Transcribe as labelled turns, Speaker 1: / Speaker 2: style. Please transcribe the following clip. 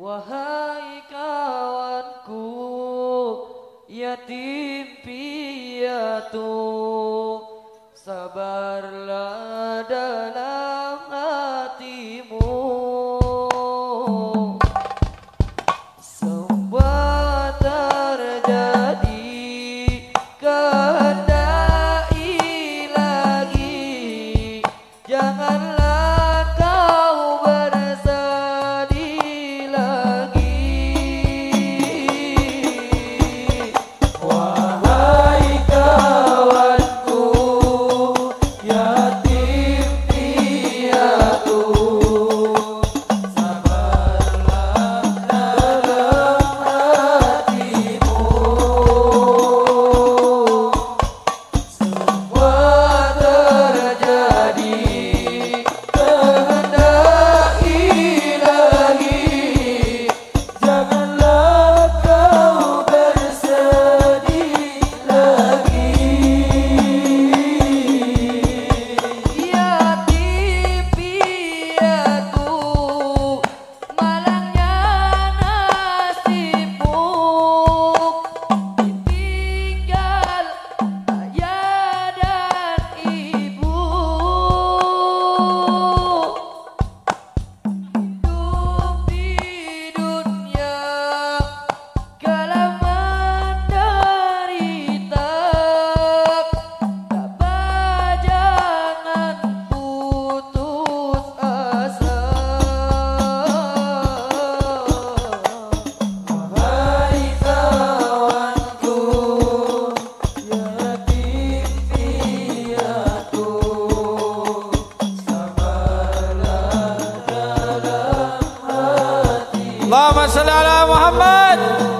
Speaker 1: Wahai kawanku Yatim piatu ya Sabarlah dalam hatimu. So
Speaker 2: Allahumma salli ala Muhammad.